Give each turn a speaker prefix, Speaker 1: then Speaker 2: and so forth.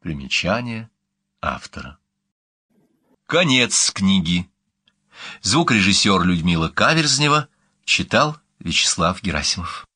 Speaker 1: Примечание автора. Конец книги. Звукорежиссер Людмила Каверзнева читал Вячеслав Герасимов.